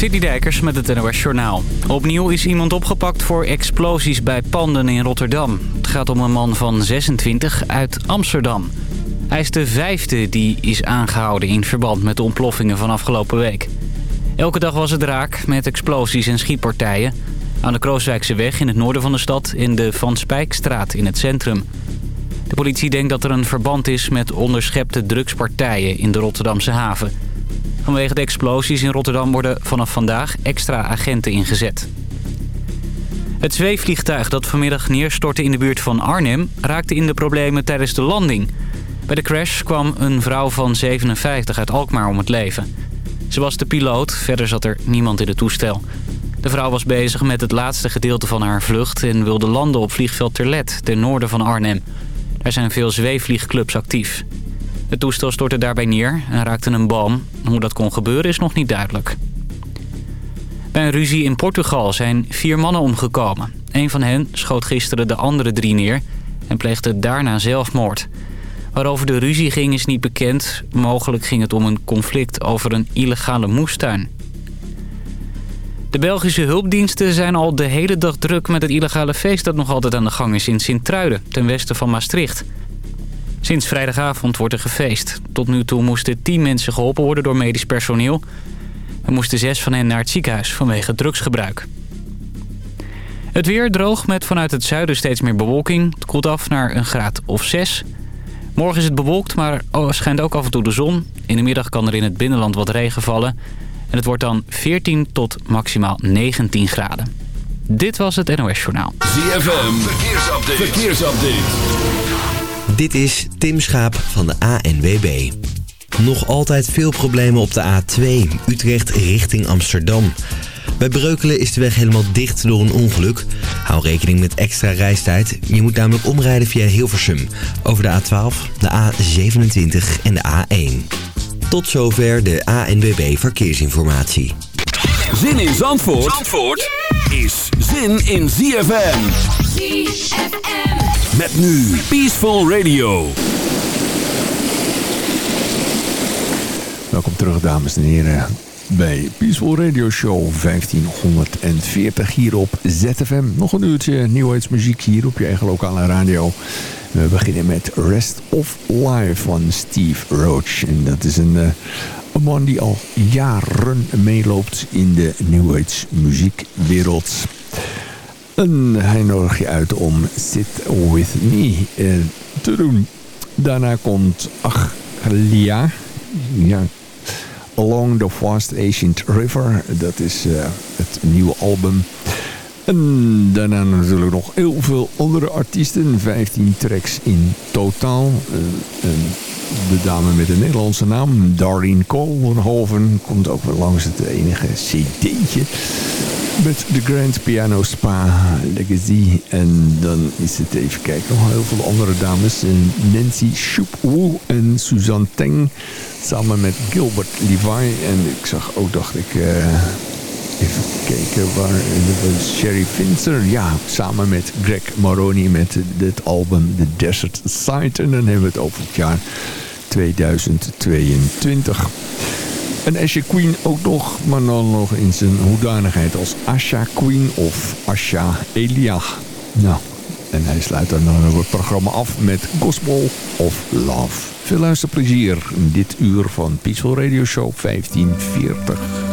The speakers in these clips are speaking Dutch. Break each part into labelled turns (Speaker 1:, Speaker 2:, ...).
Speaker 1: City Dijkers met het NOS Journaal. Opnieuw is iemand opgepakt voor explosies bij panden in Rotterdam. Het gaat om een man van 26 uit Amsterdam. Hij is de vijfde die is aangehouden in verband met de ontploffingen van afgelopen week. Elke dag was het raak met explosies en schietpartijen. Aan de Krooswijkse weg in het noorden van de stad in de Van Spijkstraat in het centrum. De politie denkt dat er een verband is met onderschepte drugspartijen in de Rotterdamse haven... Vanwege de explosies in Rotterdam worden vanaf vandaag extra agenten ingezet. Het zweefvliegtuig dat vanmiddag neerstortte in de buurt van Arnhem... raakte in de problemen tijdens de landing. Bij de crash kwam een vrouw van 57 uit Alkmaar om het leven. Ze was de piloot, verder zat er niemand in het toestel. De vrouw was bezig met het laatste gedeelte van haar vlucht... en wilde landen op vliegveld Terlet, ten noorden van Arnhem. Daar zijn veel zweefvliegclubs actief. Het toestel stortte daarbij neer en raakte een boom. Hoe dat kon gebeuren is nog niet duidelijk. Bij een ruzie in Portugal zijn vier mannen omgekomen. Een van hen schoot gisteren de andere drie neer en pleegde daarna zelfmoord. Waarover de ruzie ging is niet bekend. Mogelijk ging het om een conflict over een illegale moestuin. De Belgische hulpdiensten zijn al de hele dag druk met het illegale feest dat nog altijd aan de gang is in Sint-Truiden, ten westen van Maastricht. Sinds vrijdagavond wordt er gefeest. Tot nu toe moesten 10 mensen geholpen worden door medisch personeel. Er moesten zes van hen naar het ziekenhuis vanwege drugsgebruik. Het weer droog met vanuit het zuiden steeds meer bewolking. Het koelt af naar een graad of 6. Morgen is het bewolkt, maar schijnt ook af en toe de zon. In de middag kan er in het binnenland wat regen vallen. En het wordt dan 14 tot maximaal 19 graden. Dit was het NOS Journaal.
Speaker 2: ZFM, verkeersupdate. verkeersupdate.
Speaker 3: Dit is Tim Schaap van de ANWB. Nog altijd veel problemen op de A2, Utrecht richting Amsterdam. Bij Breukelen is de weg helemaal dicht door een ongeluk. Hou rekening met extra reistijd. Je moet namelijk omrijden via Hilversum. Over de A12, de A27 en de A1. Tot zover de ANWB Verkeersinformatie.
Speaker 2: Zin in Zandvoort, Zandvoort is zin in ZFM. ZFM. Met nu Peaceful Radio.
Speaker 4: Welkom terug dames en heren bij Peaceful Radio Show 1540 hier op ZFM. Nog een uurtje nieuwheidsmuziek hier op je eigen lokale radio. We beginnen met Rest of Life van Steve Roach. En dat is een, eh, een man die al jaren meeloopt in de nieuwheidsmuziekwereld. En hij nodigt je uit om Sit With Me eh, te doen. Daarna komt Achlia. Ja, Along the Fast Ancient River. Dat is uh, het nieuwe album. En daarna natuurlijk nog heel veel andere artiesten. 15 tracks in totaal. En de dame met de Nederlandse naam, Darlene Koolhoven, komt ook wel langs het enige cd'tje met de Grand Piano Spa Legacy. En dan is het even kijken, nog heel veel andere dames. Nancy Shoop en Suzanne Teng. Samen met Gilbert Levi. En ik zag ook, dacht ik... Uh, even kijken waar... Sherry Finzer. Ja, samen met Greg Moroni met dit album The Desert Side. En dan hebben we het over het jaar 2022. En Asha Queen ook nog, maar dan nog in zijn hoedanigheid als Asha Queen of Asha Elia. Nou, en hij sluit dan het programma af met Gospel of Love. Veel luisterplezier in dit uur van Peaceful Radio Show 1540.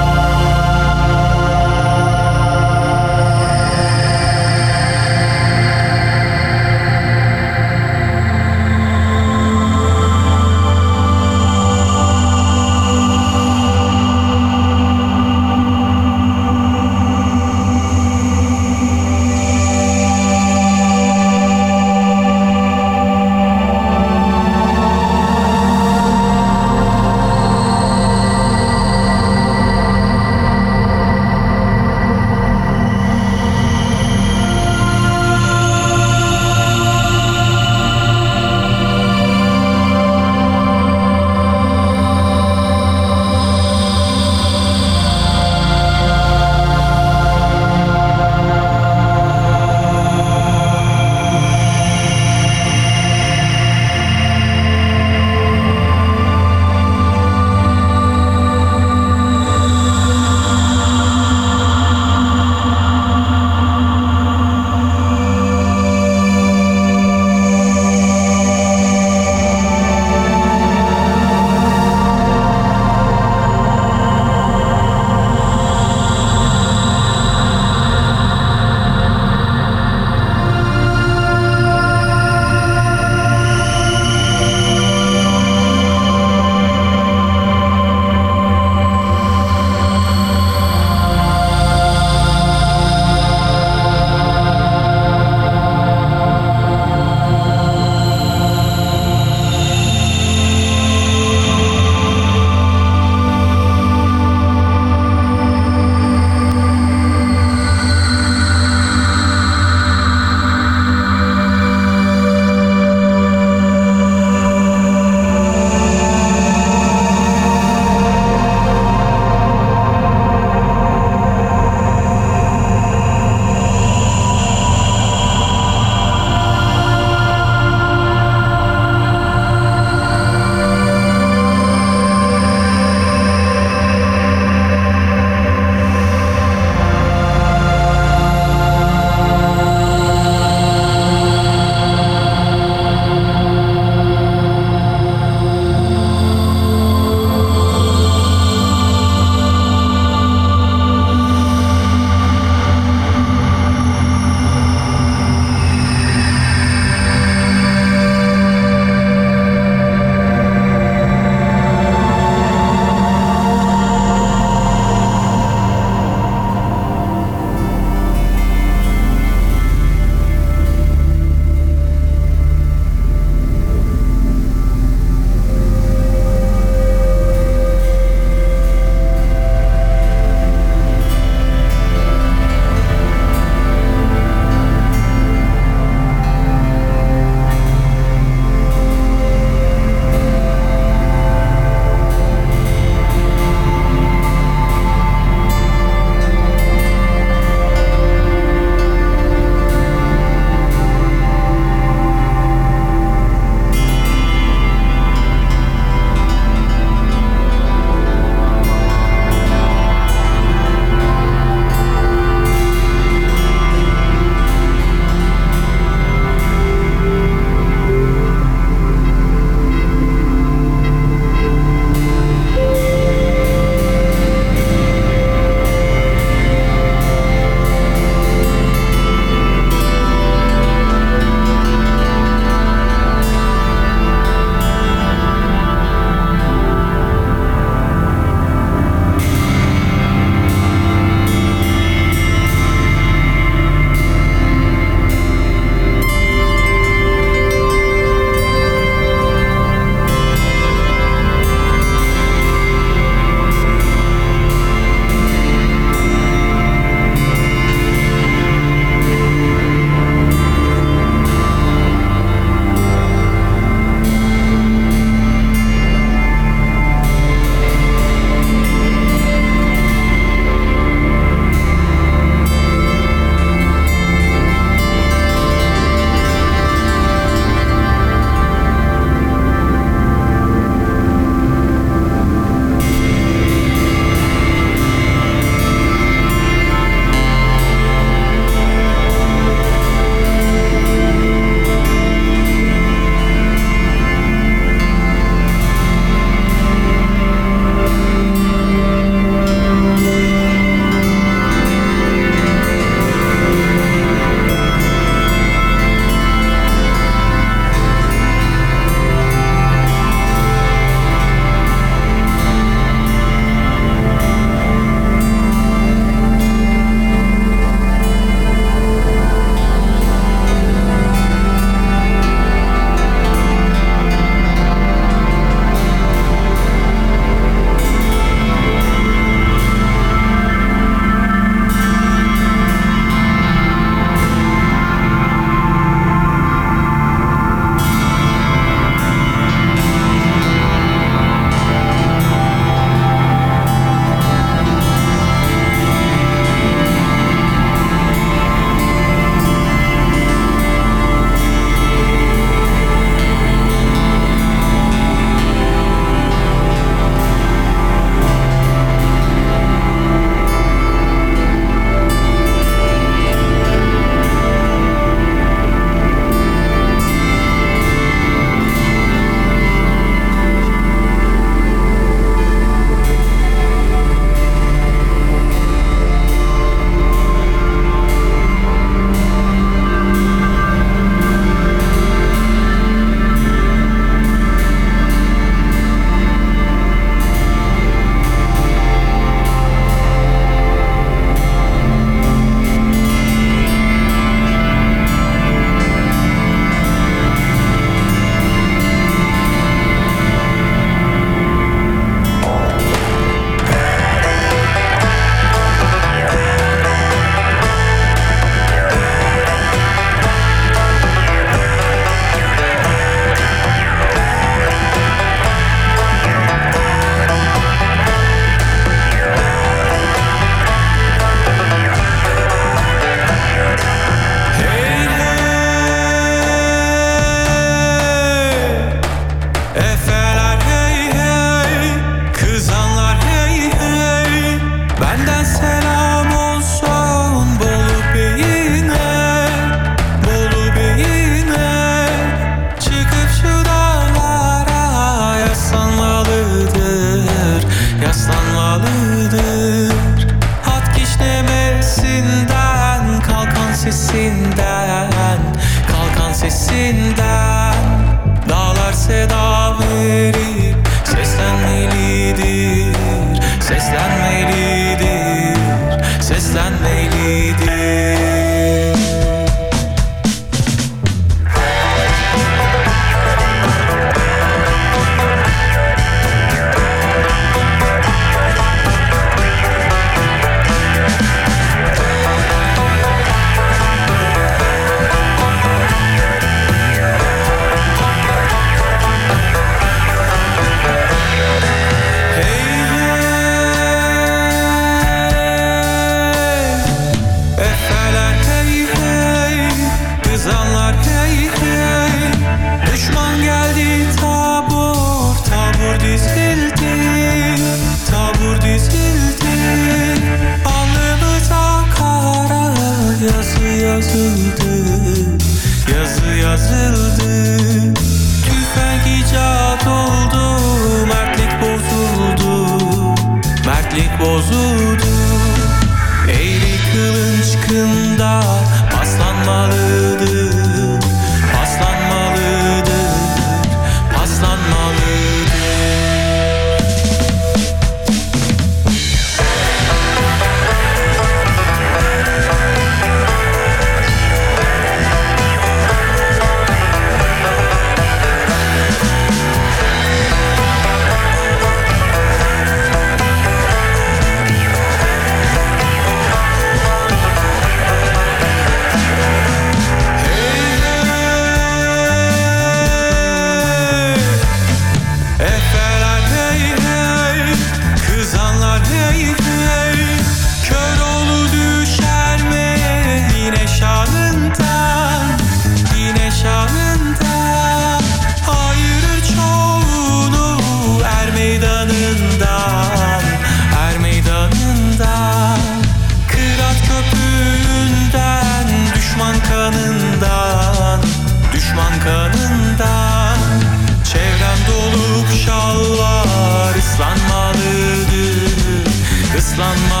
Speaker 5: Islam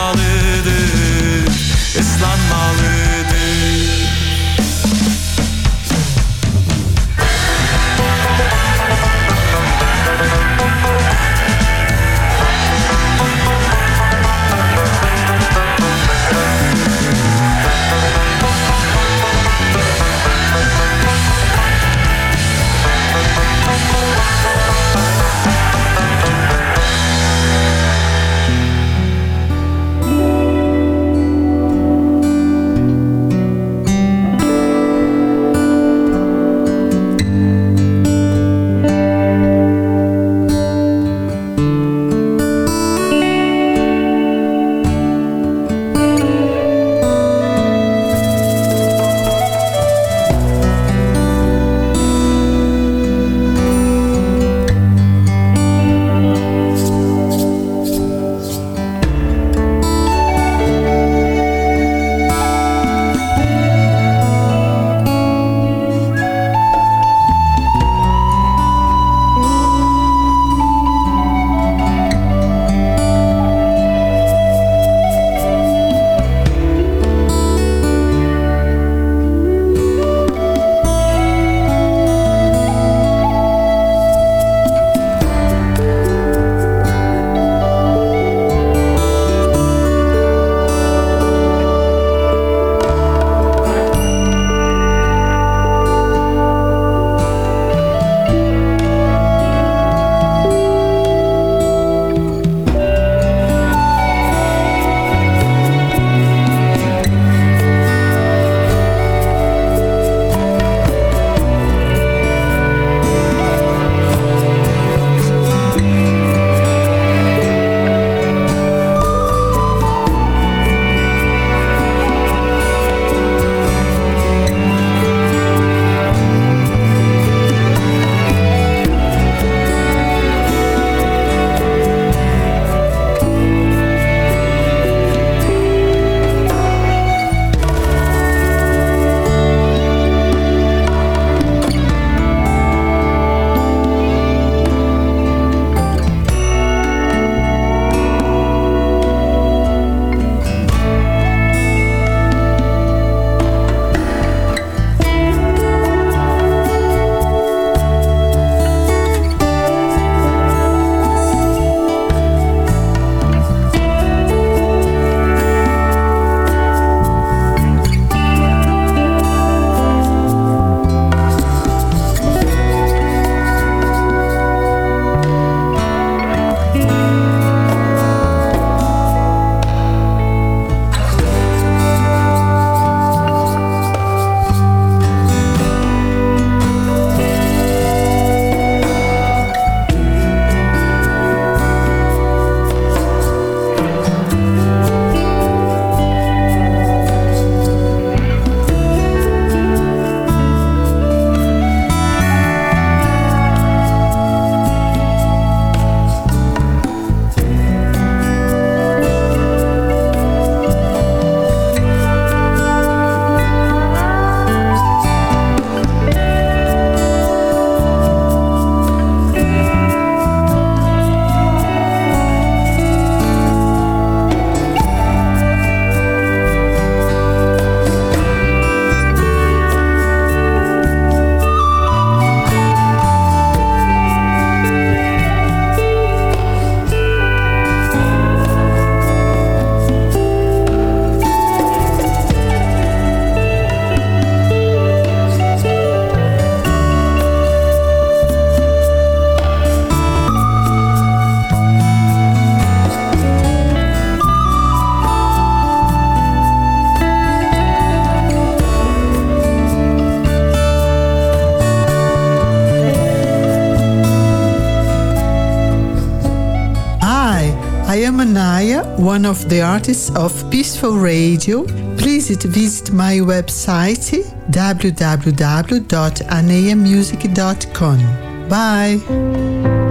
Speaker 5: artists of Peaceful Radio. Please visit my website www.anayamusic.com. Bye!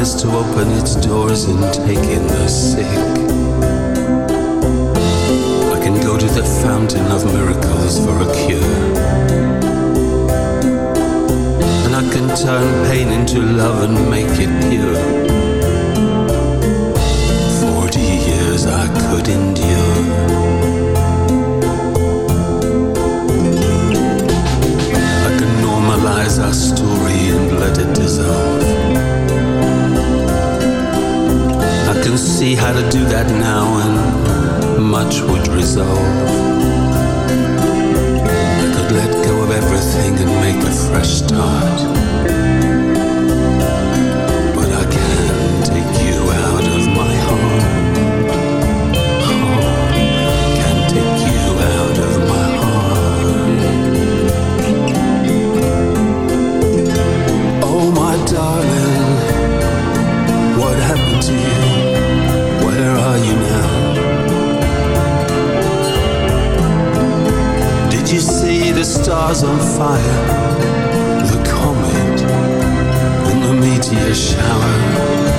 Speaker 6: Palace to open its doors and take in the sick. I can go to the fountain of miracles for a cure. And I can turn pain into love and make it pure. Forty years I could endure. I can normalize our story and let it dissolve. See how to do that now and much would resolve. I could let go of everything and make a fresh start. But I can't take you out of my heart. Can't take you out of my heart. Oh, my darling, what happened to you? The stars on fire? The comet and the meteor shower?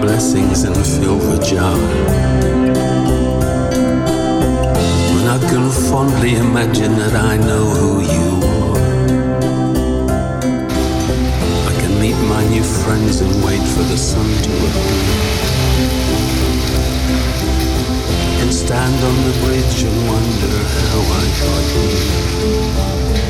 Speaker 6: Blessings and fill the jar. When I can fondly imagine that I know who you are. I can meet my new friends and wait for the sun to appear. Can stand on the bridge and wonder how I got here.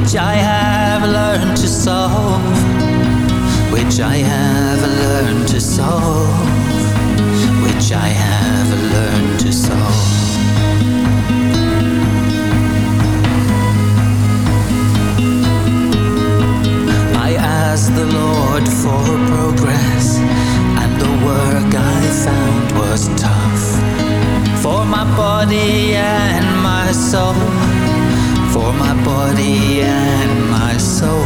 Speaker 6: which I have learned to solve, which I have learned to solve, which I have learned to solve. I asked the Lord for progress, and the work I found was tough. For my body and my soul, for my body and my soul,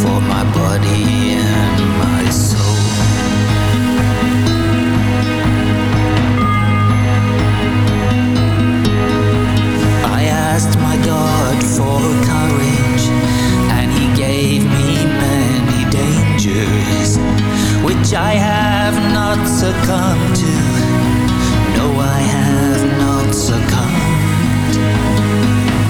Speaker 6: for my body and my soul. I asked my God for courage, and He gave me many dangers, which I have not succumbed to. No, I have not succumbed.